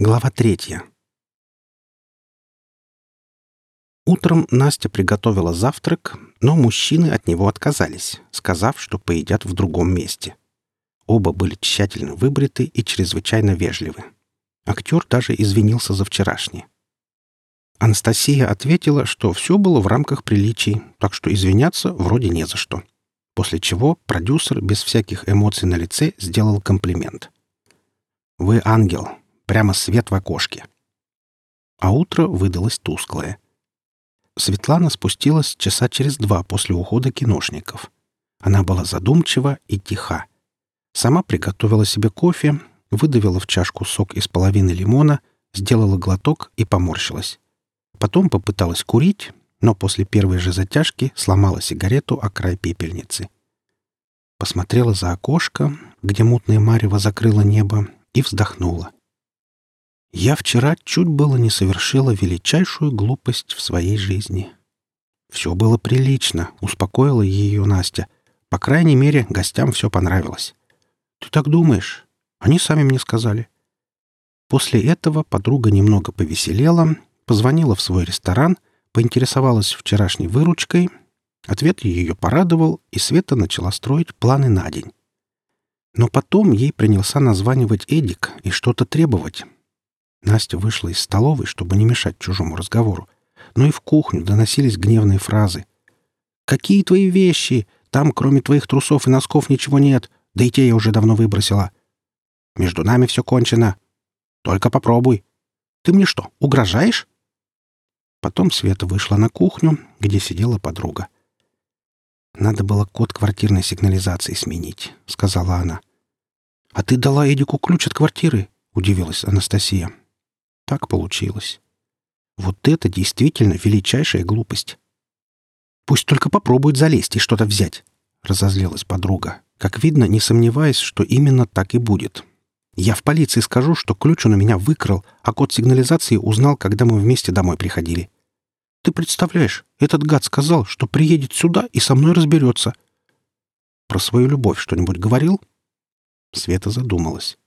Глава третья. Утром Настя приготовила завтрак, но мужчины от него отказались, сказав, что поедят в другом месте. Оба были тщательно выбриты и чрезвычайно вежливы. Актер даже извинился за вчерашнее. Анастасия ответила, что все было в рамках приличий, так что извиняться вроде не за что. После чего продюсер без всяких эмоций на лице сделал комплимент. «Вы ангел, Прямо свет в окошке. А утро выдалось тусклое. Светлана спустилась часа через два после ухода киношников. Она была задумчива и тиха. Сама приготовила себе кофе, выдавила в чашку сок из половины лимона, сделала глоток и поморщилась. Потом попыталась курить, но после первой же затяжки сломала сигарету о край пепельницы. Посмотрела за окошко, где мутное марево закрыло небо, и вздохнула. Я вчера чуть было не совершила величайшую глупость в своей жизни. Все было прилично, успокоила ее Настя. По крайней мере, гостям все понравилось. Ты так думаешь? Они сами мне сказали. После этого подруга немного повеселела, позвонила в свой ресторан, поинтересовалась вчерашней выручкой. Ответ ее порадовал, и Света начала строить планы на день. Но потом ей принялся названивать Эдик и что-то требовать, Настя вышла из столовой, чтобы не мешать чужому разговору. Но и в кухню доносились гневные фразы. «Какие твои вещи? Там, кроме твоих трусов и носков, ничего нет. Да и те я уже давно выбросила. Между нами все кончено. Только попробуй. Ты мне что, угрожаешь?» Потом Света вышла на кухню, где сидела подруга. «Надо было код квартирной сигнализации сменить», — сказала она. «А ты дала Эдику ключ от квартиры?» — удивилась Анастасия. Так получилось. Вот это действительно величайшая глупость. Пусть только попробует залезть и что-то взять, — разозлилась подруга, как видно, не сомневаясь, что именно так и будет. Я в полиции скажу, что ключ он у меня выкрал, а код сигнализации узнал, когда мы вместе домой приходили. Ты представляешь, этот гад сказал, что приедет сюда и со мной разберется. Про свою любовь что-нибудь говорил? Света задумалась.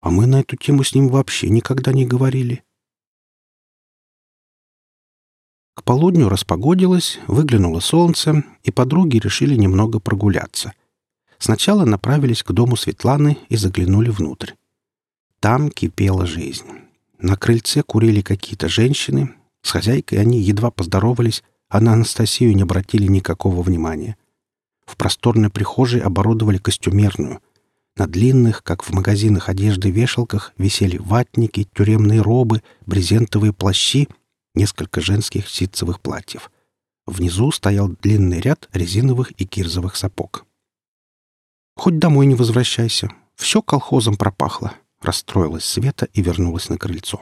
А мы на эту тему с ним вообще никогда не говорили. К полудню распогодилось, выглянуло солнце, и подруги решили немного прогуляться. Сначала направились к дому Светланы и заглянули внутрь. Там кипела жизнь. На крыльце курили какие-то женщины. С хозяйкой они едва поздоровались, а на Анастасию не обратили никакого внимания. В просторной прихожей оборудовали костюмерную — на длинных, как в магазинах одежды, вешалках висели ватники, тюремные робы, брезентовые плащи, несколько женских ситцевых платьев. Внизу стоял длинный ряд резиновых и кирзовых сапог. «Хоть домой не возвращайся. Все колхозом пропахло», — расстроилась Света и вернулась на крыльцо.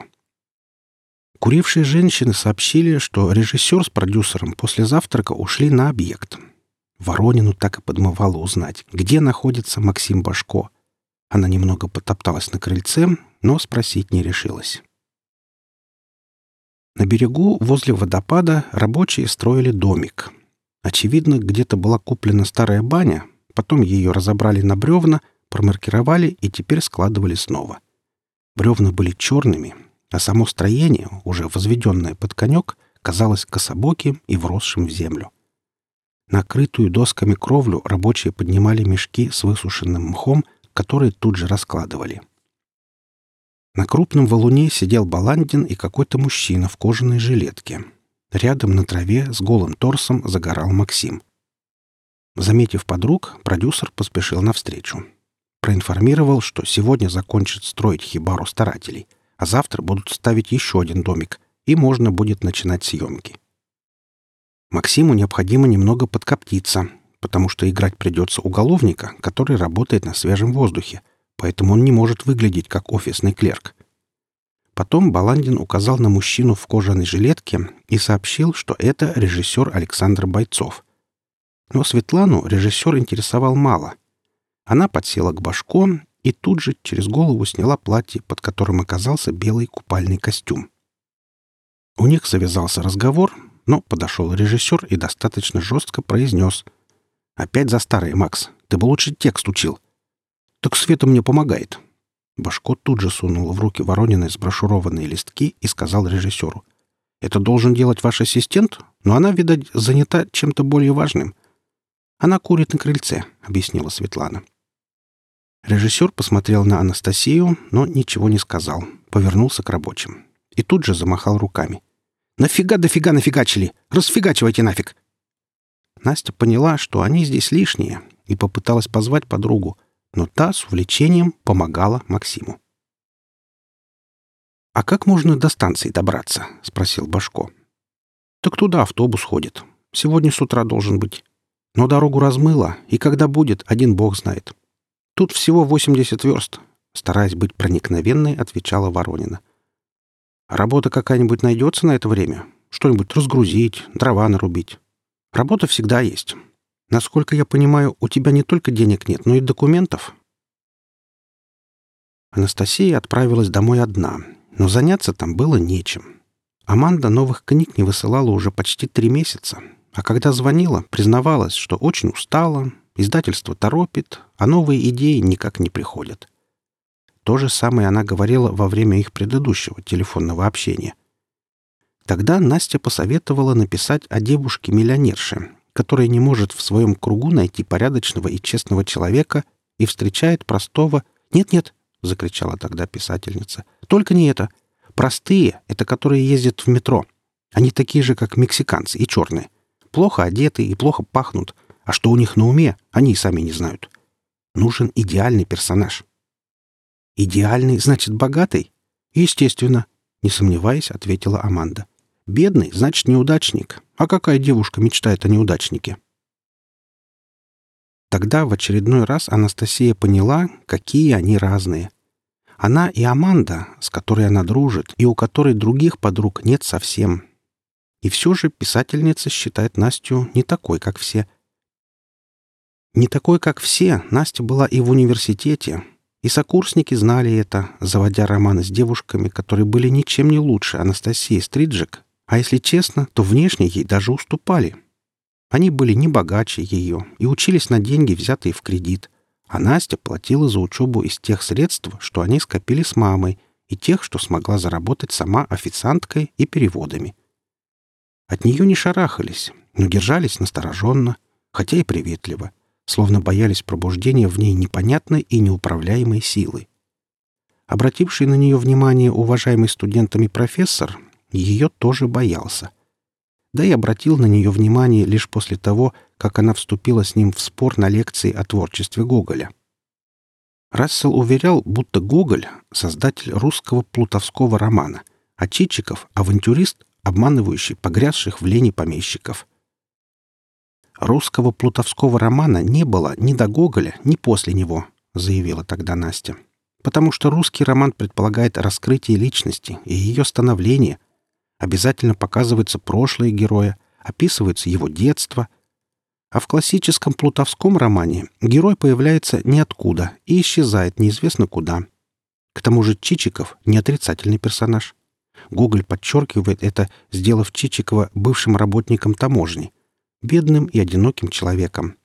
Курившие женщины сообщили, что режиссер с продюсером после завтрака ушли на объект — Воронину так и подмывало узнать, где находится Максим Башко. Она немного потопталась на крыльце, но спросить не решилась. На берегу возле водопада рабочие строили домик. Очевидно, где-то была куплена старая баня, потом ее разобрали на бревна, промаркировали и теперь складывали снова. Бревна были черными, а само строение, уже возведенное под конек, казалось кособоким и вросшим в землю. Накрытую досками кровлю рабочие поднимали мешки с высушенным мхом, которые тут же раскладывали. На крупном валуне сидел Баландин и какой-то мужчина в кожаной жилетке. Рядом на траве с голым торсом загорал Максим. Заметив подруг, продюсер поспешил навстречу. Проинформировал, что сегодня закончат строить хибару старателей, а завтра будут ставить еще один домик, и можно будет начинать съемки. Максиму необходимо немного подкоптиться, потому что играть придется уголовника, который работает на свежем воздухе, поэтому он не может выглядеть как офисный клерк. Потом Баландин указал на мужчину в кожаной жилетке и сообщил, что это режиссер Александр Бойцов. Но Светлану режиссер интересовал мало. Она подсела к башко и тут же через голову сняла платье, под которым оказался белый купальный костюм. У них завязался разговор, но подошел режиссер и достаточно жестко произнес. «Опять за старое, Макс. Ты бы лучше текст учил». «Так Света мне помогает». Башко тут же сунул в руки Воронины сброшурованные листки и сказал режиссеру. «Это должен делать ваш ассистент, но она, видать, занята чем-то более важным. Она курит на крыльце», — объяснила Светлана. Режиссер посмотрел на Анастасию, но ничего не сказал. Повернулся к рабочим. И тут же замахал руками. «Нафига дофига нафигачили? Расфигачивайте нафиг!» Настя поняла, что они здесь лишние, и попыталась позвать подругу, но та с увлечением помогала Максиму. «А как можно до станции добраться?» — спросил Башко. «Так туда автобус ходит. Сегодня с утра должен быть. Но дорогу размыло, и когда будет, один бог знает. Тут всего 80 верст», — стараясь быть проникновенной, отвечала Воронина. «Работа какая-нибудь найдется на это время? Что-нибудь разгрузить, дрова нарубить?» Работа всегда есть. Насколько я понимаю, у тебя не только денег нет, но и документов. Анастасия отправилась домой одна, но заняться там было нечем. Аманда новых книг не высылала уже почти три месяца, а когда звонила, признавалась, что очень устала, издательство торопит, а новые идеи никак не приходят. То же самое она говорила во время их предыдущего телефонного общения. Тогда Настя посоветовала написать о девушке-миллионерше, которая не может в своем кругу найти порядочного и честного человека и встречает простого... «Нет-нет», — закричала тогда писательница, — «только не это. Простые — это которые ездят в метро. Они такие же, как мексиканцы и черные. Плохо одеты и плохо пахнут. А что у них на уме, они и сами не знают. Нужен идеальный персонаж». «Идеальный, значит, богатый?» «Естественно», — не сомневаясь, ответила Аманда. Бедный, значит, неудачник. А какая девушка мечтает о неудачнике? Тогда в очередной раз Анастасия поняла, какие они разные. Она и Аманда, с которой она дружит, и у которой других подруг нет совсем. И все же писательница считает Настю не такой, как все. Не такой, как все, Настя была и в университете, и сокурсники знали это, заводя романы с девушками, которые были ничем не лучше Анастасии Стриджик а если честно, то внешне ей даже уступали. Они были не богаче ее и учились на деньги, взятые в кредит, а Настя платила за учебу из тех средств, что они скопили с мамой, и тех, что смогла заработать сама официанткой и переводами. От нее не шарахались, но держались настороженно, хотя и приветливо, словно боялись пробуждения в ней непонятной и неуправляемой силы. Обративший на нее внимание уважаемый студентами профессор ее тоже боялся. Да и обратил на нее внимание лишь после того, как она вступила с ним в спор на лекции о творчестве Гоголя. Рассел уверял, будто Гоголь — создатель русского плутовского романа, а Чичиков — авантюрист, обманывающий погрязших в лени помещиков. «Русского плутовского романа не было ни до Гоголя, ни после него», — заявила тогда Настя. «Потому что русский роман предполагает раскрытие личности и ее становление, Обязательно показывается прошлое героя, описывается его детство. А в классическом плутовском романе герой появляется ниоткуда и исчезает неизвестно куда. К тому же Чичиков — не отрицательный персонаж. Гоголь подчеркивает это, сделав Чичикова бывшим работником таможни, бедным и одиноким человеком.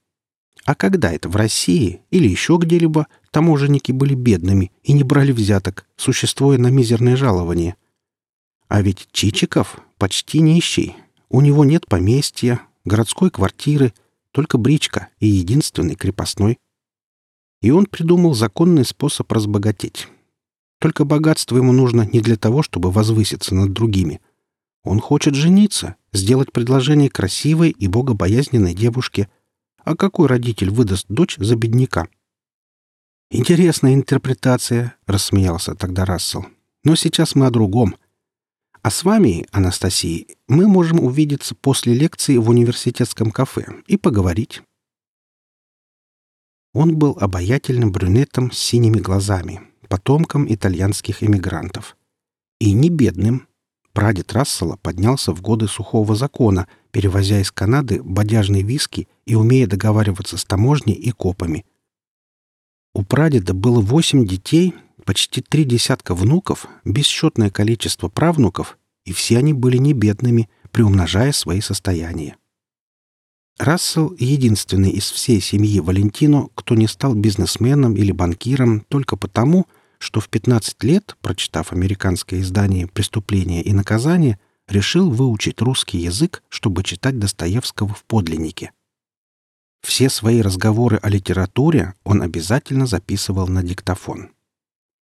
А когда это в России или еще где-либо таможенники были бедными и не брали взяток, существуя на мизерное жалование — а ведь Чичиков почти нищий. У него нет поместья, городской квартиры, только бричка и единственный крепостной. И он придумал законный способ разбогатеть. Только богатство ему нужно не для того, чтобы возвыситься над другими. Он хочет жениться, сделать предложение красивой и богобоязненной девушке. А какой родитель выдаст дочь за бедняка? «Интересная интерпретация», — рассмеялся тогда Рассел. «Но сейчас мы о другом. А с вами, Анастасия, мы можем увидеться после лекции в университетском кафе и поговорить. Он был обаятельным брюнетом с синими глазами, потомком итальянских эмигрантов. И не бедным. Прадед Рассела поднялся в годы сухого закона, перевозя из Канады бодяжные виски и умея договариваться с таможней и копами. У прадеда было восемь детей почти три десятка внуков, бесчетное количество правнуков, и все они были не бедными, приумножая свои состояния. Рассел — единственный из всей семьи Валентино, кто не стал бизнесменом или банкиром только потому, что в 15 лет, прочитав американское издание «Преступление и наказание», решил выучить русский язык, чтобы читать Достоевского в подлиннике. Все свои разговоры о литературе он обязательно записывал на диктофон.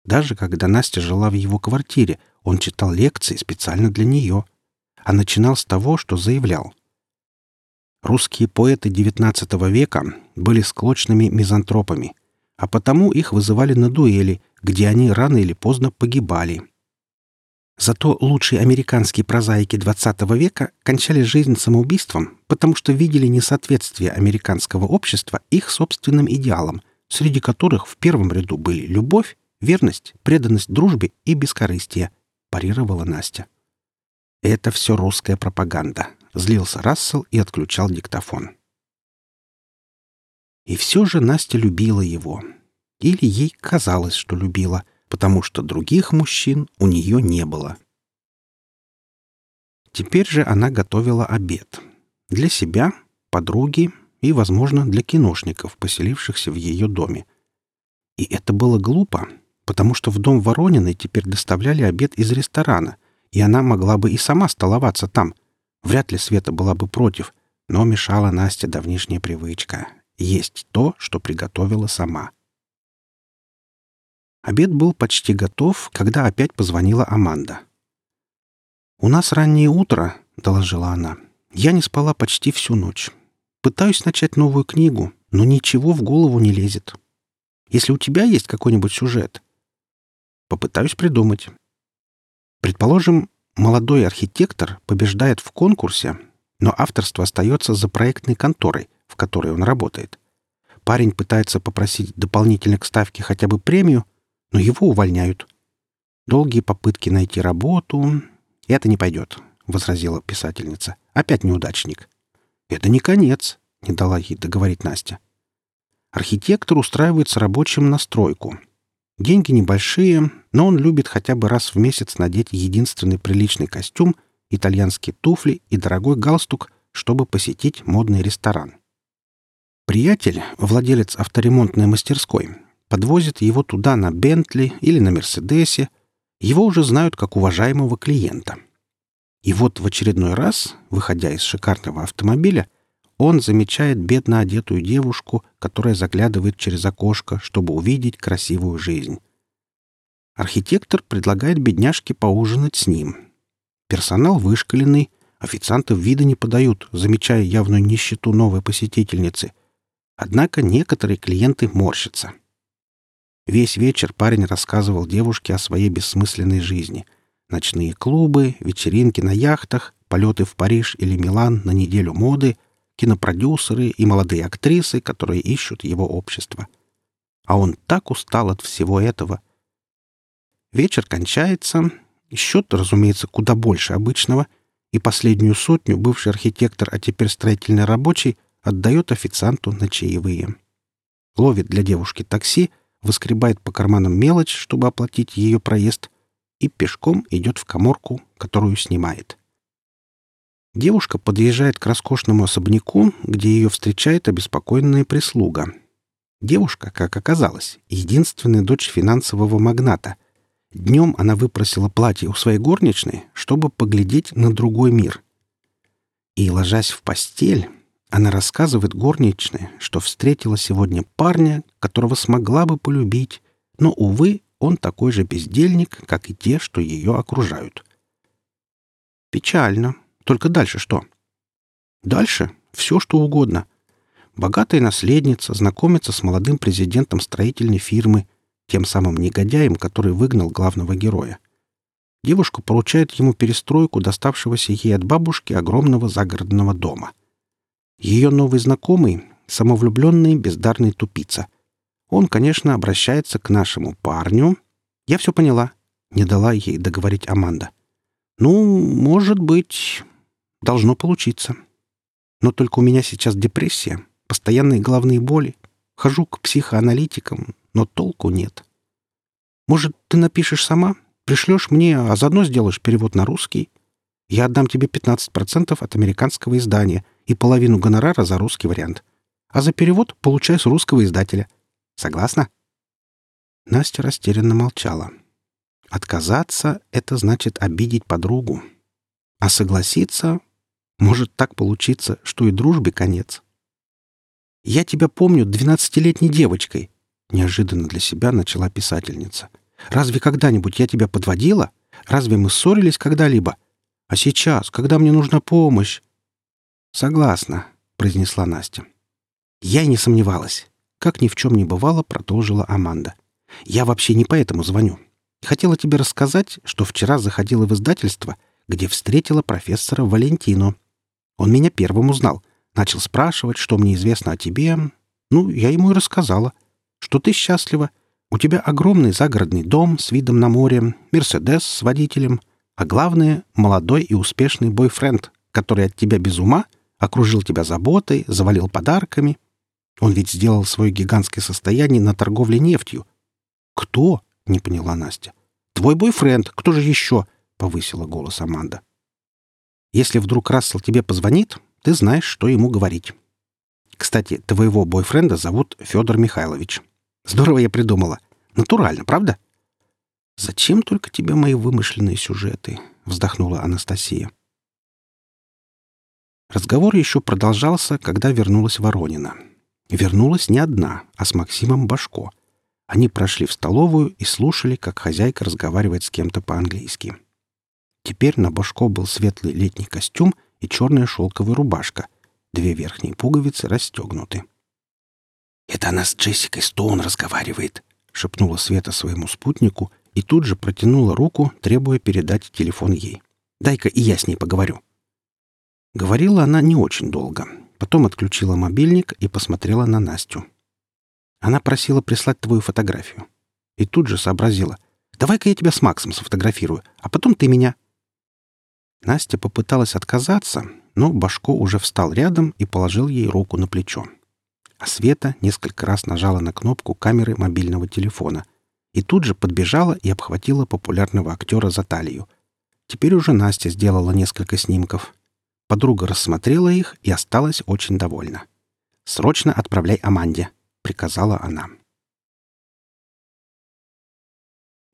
Даже когда Настя жила в его квартире, он читал лекции специально для нее, а начинал с того, что заявлял. Русские поэты XIX века были склочными мизантропами, а потому их вызывали на дуэли, где они рано или поздно погибали. Зато лучшие американские прозаики XX века кончали жизнь самоубийством, потому что видели несоответствие американского общества их собственным идеалам, среди которых в первом ряду были любовь, верность, преданность дружбе и бескорыстие, парировала Настя. «Это все русская пропаганда», — злился Рассел и отключал диктофон. И все же Настя любила его. Или ей казалось, что любила — потому что других мужчин у нее не было. Теперь же она готовила обед. Для себя, подруги и, возможно, для киношников, поселившихся в ее доме. И это было глупо, потому что в дом Ворониной теперь доставляли обед из ресторана, и она могла бы и сама столоваться там. Вряд ли Света была бы против, но мешала Насте давнишняя привычка — есть то, что приготовила сама — Обед был почти готов, когда опять позвонила Аманда. «У нас раннее утро», — доложила она. «Я не спала почти всю ночь. Пытаюсь начать новую книгу, но ничего в голову не лезет. Если у тебя есть какой-нибудь сюжет, попытаюсь придумать. Предположим, молодой архитектор побеждает в конкурсе, но авторство остается за проектной конторой, в которой он работает. Парень пытается попросить дополнительно к ставке хотя бы премию — но его увольняют. Долгие попытки найти работу... Это не пойдет, — возразила писательница. Опять неудачник. Это не конец, — не дала ей договорить Настя. Архитектор устраивается рабочим на стройку. Деньги небольшие, но он любит хотя бы раз в месяц надеть единственный приличный костюм, итальянские туфли и дорогой галстук, чтобы посетить модный ресторан. Приятель, владелец авторемонтной мастерской, подвозит его туда на Бентли или на Мерседесе, его уже знают как уважаемого клиента. И вот в очередной раз, выходя из шикарного автомобиля, он замечает бедно одетую девушку, которая заглядывает через окошко, чтобы увидеть красивую жизнь. Архитектор предлагает бедняжке поужинать с ним. Персонал вышкаленный, официанты вида не подают, замечая явную нищету новой посетительницы. Однако некоторые клиенты морщатся — Весь вечер парень рассказывал девушке о своей бессмысленной жизни. Ночные клубы, вечеринки на яхтах, полеты в Париж или Милан на неделю моды, кинопродюсеры и молодые актрисы, которые ищут его общество. А он так устал от всего этого. Вечер кончается, счет, разумеется, куда больше обычного, и последнюю сотню бывший архитектор, а теперь строительный рабочий, отдает официанту на чаевые. Ловит для девушки такси — выскребает по карманам мелочь, чтобы оплатить ее проезд, и пешком идет в коморку, которую снимает. Девушка подъезжает к роскошному особняку, где ее встречает обеспокоенная прислуга. Девушка, как оказалось, единственная дочь финансового магната. Днем она выпросила платье у своей горничной, чтобы поглядеть на другой мир. И, ложась в постель, она рассказывает горничной, что встретила сегодня парня, которого смогла бы полюбить, но, увы, он такой же бездельник, как и те, что ее окружают. Печально. Только дальше что? Дальше все, что угодно. Богатая наследница знакомится с молодым президентом строительной фирмы, тем самым негодяем, который выгнал главного героя. Девушка поручает ему перестройку доставшегося ей от бабушки огромного загородного дома. Ее новый знакомый — самовлюбленный бездарный тупица. Он, конечно, обращается к нашему парню. Я все поняла. Не дала ей договорить Аманда. Ну, может быть, должно получиться. Но только у меня сейчас депрессия, постоянные головные боли. Хожу к психоаналитикам, но толку нет. Может, ты напишешь сама? Пришлешь мне, а заодно сделаешь перевод на русский? Я отдам тебе 15% от американского издания — и половину гонорара за русский вариант. А за перевод получаю с русского издателя. Согласна? Настя растерянно молчала. Отказаться — это значит обидеть подругу. А согласиться — может так получиться, что и дружбе конец. «Я тебя помню двенадцатилетней девочкой», — неожиданно для себя начала писательница. «Разве когда-нибудь я тебя подводила? Разве мы ссорились когда-либо? А сейчас, когда мне нужна помощь?» «Согласна», — произнесла Настя. «Я и не сомневалась». Как ни в чем не бывало, продолжила Аманда. «Я вообще не поэтому звоню. Хотела тебе рассказать, что вчера заходила в издательство, где встретила профессора Валентино. Он меня первым узнал. Начал спрашивать, что мне известно о тебе. Ну, я ему и рассказала, что ты счастлива. У тебя огромный загородный дом с видом на море, Мерседес с водителем, а главное — молодой и успешный бойфренд, который от тебя без ума, окружил тебя заботой, завалил подарками. Он ведь сделал свое гигантское состояние на торговле нефтью. «Кто?» — не поняла Настя. «Твой бойфренд. Кто же еще?» — повысила голос Аманда. «Если вдруг Рассел тебе позвонит, ты знаешь, что ему говорить. Кстати, твоего бойфренда зовут Федор Михайлович. Здорово я придумала. Натурально, правда? Зачем только тебе мои вымышленные сюжеты? Вздохнула Анастасия. Разговор еще продолжался, когда вернулась Воронина. Вернулась не одна, а с Максимом Башко. Они прошли в столовую и слушали, как хозяйка разговаривает с кем-то по-английски. Теперь на Башко был светлый летний костюм — и черная шелковая рубашка. Две верхние пуговицы расстегнуты. «Это она с Джессикой Стоун разговаривает», — шепнула Света своему спутнику и тут же протянула руку, требуя передать телефон ей. «Дай-ка и я с ней поговорю». Говорила она не очень долго. Потом отключила мобильник и посмотрела на Настю. Она просила прислать твою фотографию. И тут же сообразила. «Давай-ка я тебя с Максом сфотографирую, а потом ты меня». Настя попыталась отказаться, но Башко уже встал рядом и положил ей руку на плечо. А Света несколько раз нажала на кнопку камеры мобильного телефона и тут же подбежала и обхватила популярного актера за талию. Теперь уже Настя сделала несколько снимков. Подруга рассмотрела их и осталась очень довольна. «Срочно отправляй Аманде», — приказала она.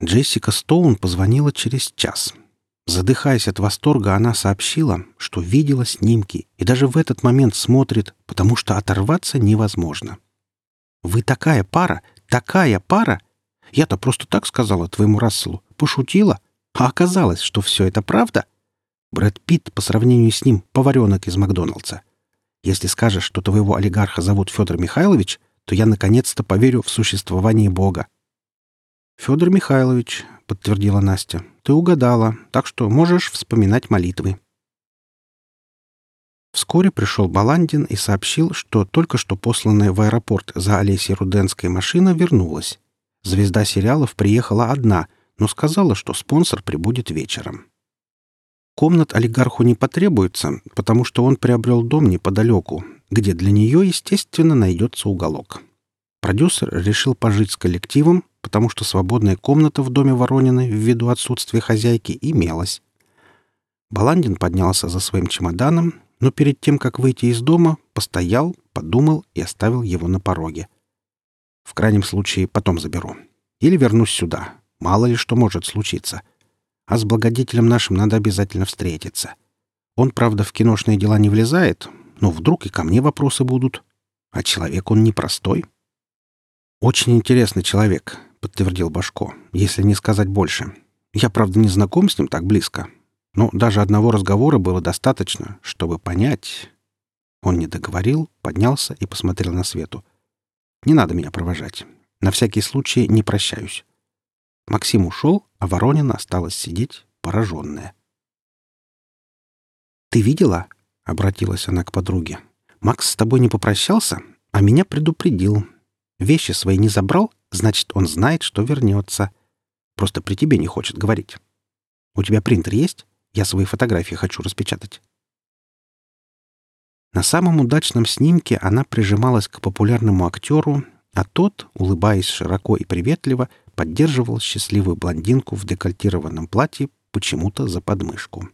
Джессика Стоун позвонила через час — Задыхаясь от восторга, она сообщила, что видела снимки и даже в этот момент смотрит, потому что оторваться невозможно. «Вы такая пара! Такая пара! Я-то просто так сказала твоему Расселу, пошутила, а оказалось, что все это правда. Брэд Питт по сравнению с ним — поваренок из Макдоналдса. Если скажешь, что твоего олигарха зовут Федор Михайлович, то я наконец-то поверю в существование Бога. Федор Михайлович, — подтвердила Настя. «Ты угадала, так что можешь вспоминать молитвы». Вскоре пришел Баландин и сообщил, что только что посланная в аэропорт за Олесей Руденской машина вернулась. Звезда сериалов приехала одна, но сказала, что спонсор прибудет вечером. Комнат олигарху не потребуется, потому что он приобрел дом неподалеку, где для нее, естественно, найдется уголок. Продюсер решил пожить с коллективом, потому что свободная комната в доме Ворониной ввиду отсутствия хозяйки имелась. Баландин поднялся за своим чемоданом, но перед тем, как выйти из дома, постоял, подумал и оставил его на пороге. В крайнем случае потом заберу. Или вернусь сюда. Мало ли что может случиться. А с благодетелем нашим надо обязательно встретиться. Он, правда, в киношные дела не влезает, но вдруг и ко мне вопросы будут. А человек он непростой. Очень интересный человек, подтвердил Башко, если не сказать больше. Я, правда, не знаком с ним так близко, но даже одного разговора было достаточно, чтобы понять. Он не договорил, поднялся и посмотрел на Свету. «Не надо меня провожать. На всякий случай не прощаюсь». Максим ушел, а Воронина осталась сидеть, пораженная. «Ты видела?» — обратилась она к подруге. «Макс с тобой не попрощался, а меня предупредил. Вещи свои не забрал, Значит, он знает, что вернется. Просто при тебе не хочет говорить. У тебя принтер есть? Я свои фотографии хочу распечатать. На самом удачном снимке она прижималась к популярному актеру, а тот, улыбаясь широко и приветливо, поддерживал счастливую блондинку в декольтированном платье почему-то за подмышку.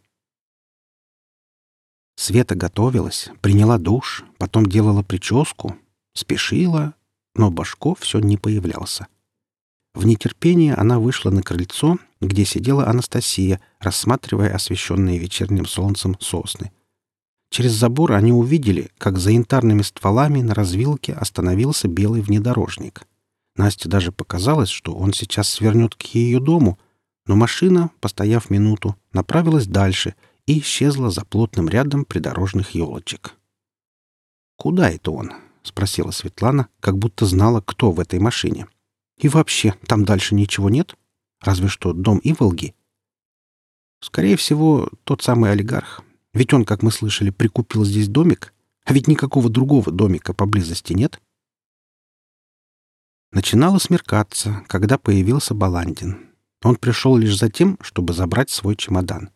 Света готовилась, приняла душ, потом делала прическу, спешила, но Башко все не появлялся. В нетерпении она вышла на крыльцо, где сидела Анастасия, рассматривая освещенные вечерним солнцем сосны. Через забор они увидели, как за янтарными стволами на развилке остановился белый внедорожник. Насте даже показалось, что он сейчас свернет к ее дому, но машина, постояв минуту, направилась дальше и исчезла за плотным рядом придорожных елочек. «Куда это он?» — спросила Светлана, как будто знала, кто в этой машине. «И вообще, там дальше ничего нет? Разве что дом Иволги?» «Скорее всего, тот самый олигарх. Ведь он, как мы слышали, прикупил здесь домик, а ведь никакого другого домика поблизости нет». Начинало смеркаться, когда появился Баландин. Он пришел лишь за тем, чтобы забрать свой чемодан.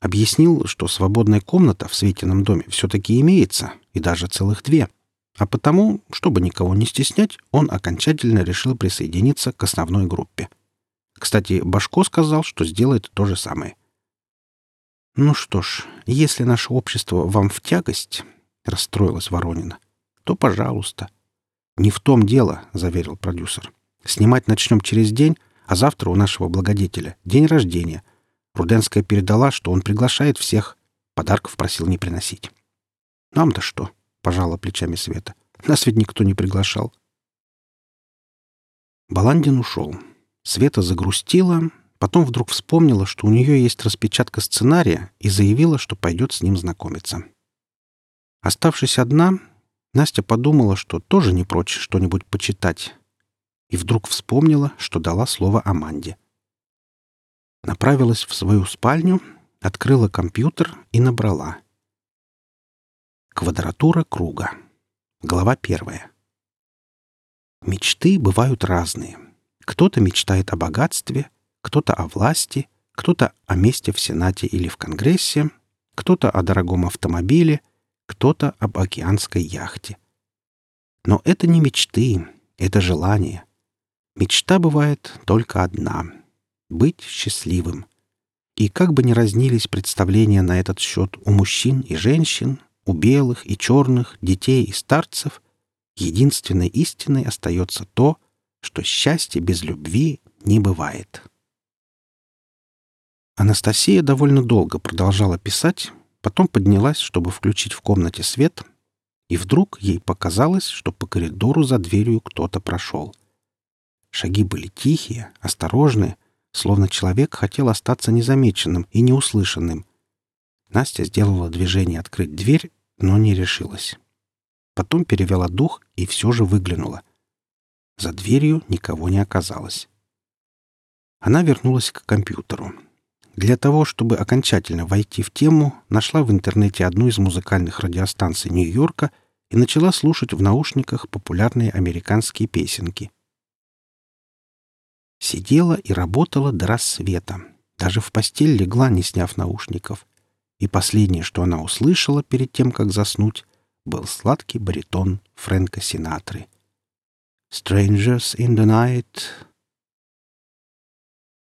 Объяснил, что свободная комната в Светином доме все-таки имеется, и даже целых две. А потому, чтобы никого не стеснять, он окончательно решил присоединиться к основной группе. Кстати, Башко сказал, что сделает то же самое. «Ну что ж, если наше общество вам в тягость», — расстроилась Воронина, — «то пожалуйста». «Не в том дело», — заверил продюсер. «Снимать начнем через день, а завтра у нашего благодетеля день рождения. Руденская передала, что он приглашает всех. Подарков просил не приносить». «Нам-то что?» — пожала плечами Света. «Нас ведь никто не приглашал». Баландин ушел. Света загрустила, потом вдруг вспомнила, что у нее есть распечатка сценария и заявила, что пойдет с ним знакомиться. Оставшись одна, Настя подумала, что тоже не прочь что-нибудь почитать. И вдруг вспомнила, что дала слово Аманде. Направилась в свою спальню, открыла компьютер и набрала. Квадратура круга. Глава первая. Мечты бывают разные. Кто-то мечтает о богатстве, кто-то о власти, кто-то о месте в Сенате или в Конгрессе, кто-то о дорогом автомобиле — кто-то об океанской яхте. Но это не мечты, это желание. Мечта бывает только одна — быть счастливым. И как бы ни разнились представления на этот счет у мужчин и женщин, у белых и черных, детей и старцев, единственной истиной остается то, что счастье без любви не бывает. Анастасия довольно долго продолжала писать, Потом поднялась, чтобы включить в комнате свет, и вдруг ей показалось, что по коридору за дверью кто-то прошел. Шаги были тихие, осторожные, словно человек хотел остаться незамеченным и неуслышанным. Настя сделала движение открыть дверь, но не решилась. Потом перевела дух и все же выглянула. За дверью никого не оказалось. Она вернулась к компьютеру. Для того, чтобы окончательно войти в тему, нашла в интернете одну из музыкальных радиостанций Нью-Йорка и начала слушать в наушниках популярные американские песенки. Сидела и работала до рассвета. Даже в постель легла, не сняв наушников. И последнее, что она услышала перед тем, как заснуть, был сладкий баритон Фрэнка Синатры. «Strangers in the night,